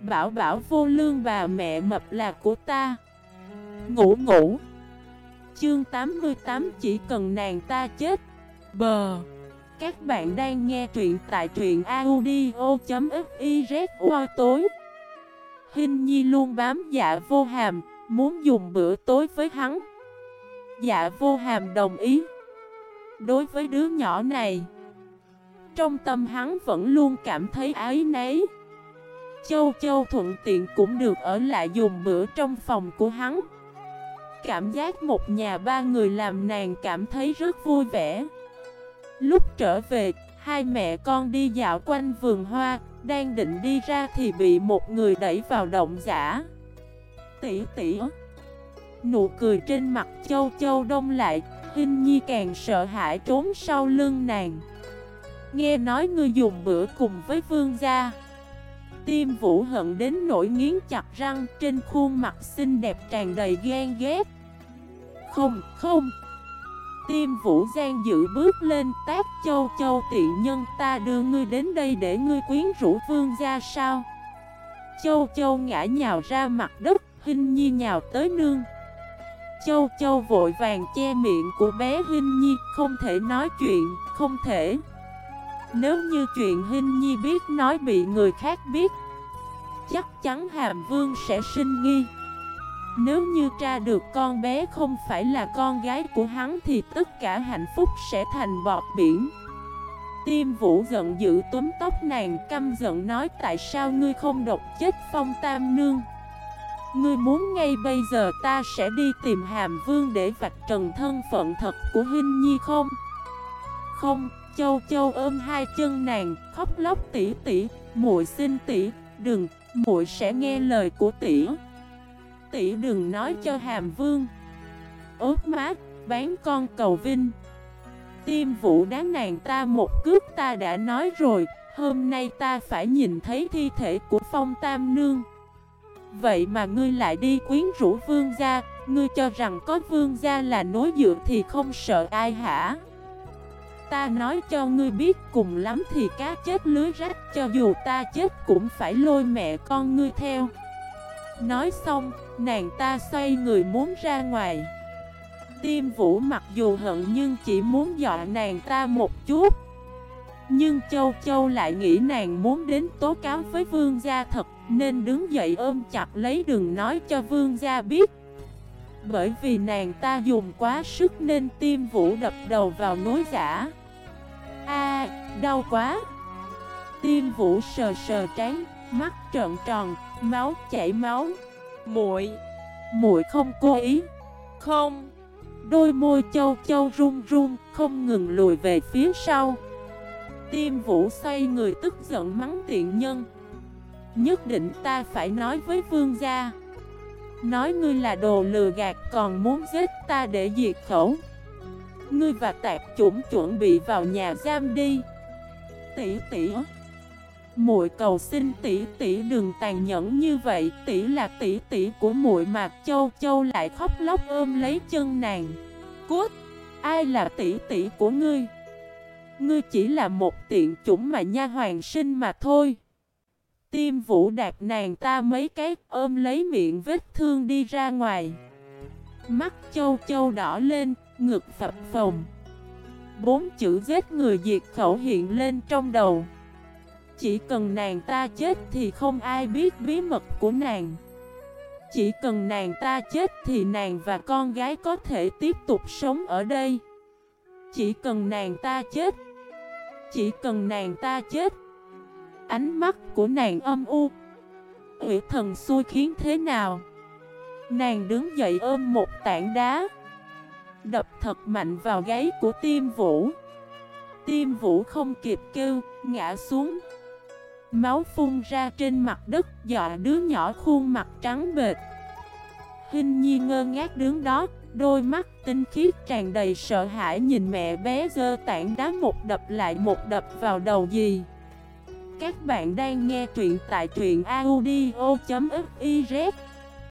Bảo bảo vô lương bà mẹ mập là của ta. Ngủ ngủ. Chương 88 chỉ cần nàng ta chết. Bờ. Các bạn đang nghe truyện tại truyện audio.xyz tối. Hình nhi luôn bám dạ vô hàm, Muốn dùng bữa tối với hắn. Dạ vô hàm đồng ý. Đối với đứa nhỏ này, Trong tâm hắn vẫn luôn cảm thấy ái nấy Châu Châu thuận tiện cũng được ở lại dùng bữa trong phòng của hắn. Cảm giác một nhà ba người làm nàng cảm thấy rất vui vẻ. Lúc trở về, hai mẹ con đi dạo quanh vườn hoa Đang định đi ra thì bị một người đẩy vào động giả. Tỷ tỷ. Nụ cười trên mặt Châu Châu đông lại Hình Nhi càng sợ hãi trốn sau lưng nàng. Nghe nói ngươi dùng bữa cùng với vương gia. Tim vũ hận đến nỗi nghiến chặt răng Trên khuôn mặt xinh đẹp tràn đầy ghen ghét. Không, không. Tim vũ gian dự bước lên tác châu châu tiện nhân ta đưa ngươi đến đây để ngươi quyến rũ vương gia sao? Châu châu ngã nhào ra mặt đất Hình nhi nhào tới nương. Châu Châu vội vàng che miệng của bé Hinh Nhi Không thể nói chuyện, không thể. Nếu như chuyện Hinh Nhi biết nói bị người khác biết Chắc chắn Hàm Vương sẽ sinh nghi. Nếu như tra được con bé không phải là con gái của hắn Thì tất cả hạnh phúc sẽ thành bọt biển. Tiêm vũ giận dữ túm tóc nàng căm giận nói Tại sao ngươi không độc chết phong tam nương? Ngươi muốn ngay bây giờ ta sẽ đi tìm Hàm Vương để vạch trần thân phận thật của Hinh Nhi không? Không, Châu Châu ôm hai chân nàng, khóc lóc tỉ tỉ, muội xin tỉ, đừng, muội sẽ nghe lời của tỉ. Tỉ đừng nói cho Hàm Vương. Ốt mát, bán con cầu vinh. Tiêm vũ đá nàng ta một cước ta đã nói rồi, hôm nay ta phải nhìn thấy thi thể của Phong Tam Nương. Vậy mà ngươi lại đi quyến rũ vương gia Ngươi cho rằng có vương gia là nối dựa thì không sợ ai hả Ta nói cho ngươi biết cùng lắm thì cá chết lưới rách Cho dù ta chết cũng phải lôi mẹ con ngươi theo. Nói xong, nàng ta xoay người muốn ra ngoài. Tiêm vũ mặc dù hận nhưng chỉ muốn dọa nàng ta một chút. Nhưng Châu Châu lại nghĩ nàng muốn đến tố cáo với vương gia thật Nên đứng dậy ôm chặt lấy đừng nói cho vương gia biết. Bởi vì nàng ta dùng quá sức nên tiêm vũ đập đầu vào nối giả. A, đau quá. Tim vũ sờ sờ trán, mắt trợn tròn, máu chảy máu. Muội. Muội không cố ý. Không. Đôi môi châu châu run run, không ngừng lùi về phía sau. Tiêm vũ xoay người tức giận mắng tiện nhân. Nhất định ta phải nói với vương gia. Nói ngươi là đồ lừa gạt còn muốn giết ta để diệt khẩu Ngươi và tạp chủng chuẩn bị vào nhà giam đi. Tỷ tỷ. Muội cầu xin tỷ tỷ đừng tàn nhẫn như vậy. Tỷ là tỷ tỷ của muội mà Châu Châu lại khóc lóc ôm lấy chân nàng. Cút. Ai là tỷ tỷ của ngươi? Ngươi chỉ là một tiện chủng mà nha hoàng sinh mà thôi. Tiêm vũ đạp nàng ta mấy cái ôm lấy miệng vết thương đi ra ngoài. Mắt châu châu đỏ lên, ngực phập phồng. Bốn chữ giết người diệt khẩu hiện lên trong đầu. Chỉ cần nàng ta chết thì không ai biết bí mật của nàng. Chỉ cần nàng ta chết thì nàng và con gái có thể tiếp tục sống ở đây. Chỉ cần nàng ta chết, Chỉ cần nàng ta chết, Ánh mắt của nàng âm u. Ủy thần xui khiến thế nào? Nàng đứng dậy ôm một tảng đá. Đập thật mạnh vào gáy của tim vũ. Tim vũ không kịp kêu, ngã xuống. Máu phun ra trên mặt đất dọa đứa nhỏ khuôn mặt trắng bệt Hình nhi ngơ ngác đứng đó Đôi mắt tinh khiết tràn đầy sợ hãi nhìn mẹ bé dơ tảng đá một đập lại một đập vào đầu gì Các bạn đang nghe truyện tại truyện audio.fif